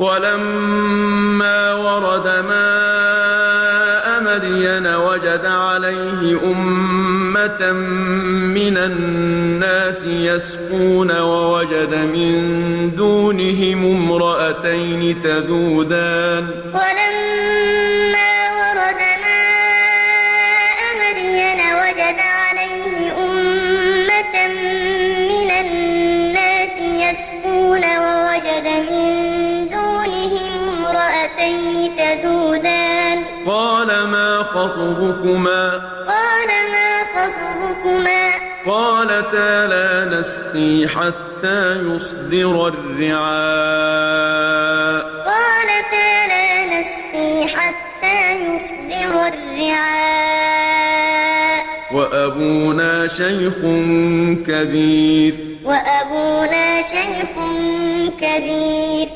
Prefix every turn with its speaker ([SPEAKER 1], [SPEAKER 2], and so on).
[SPEAKER 1] وَلَمَّا وَرَدَ مَاءَ مَدْيَنَ وَجَدَ عَلَيْهِ أُمَّةً مِّنَ النَّاسِ يَسْقُونَ وَوَجَدَ مِن دُونِهِمُ امْرَأَتَيْنِ تَذُودَانِ.
[SPEAKER 2] وَلَمَّا وَرَدَ مَاءَ مَدْيَنَ وَجَدَ عَلَيْهِ أُمَّةً مِّنَ النَّاسِ يَسْقُونَ وَوَجَدَ مِن تَذُودَانِ ۖ
[SPEAKER 1] قَالَ مَا خَطْبُكُمَا ۖ قَالَتَا لَا نَسْقِي حَتَّىٰ يُصْدِرَ الرِّعَاءُ ۖ. وَأَبُونَا شَيْخٌ كَبِيرٌ.
[SPEAKER 2] وَأَبُونَا شَيْخٌ كَبِيرٌ.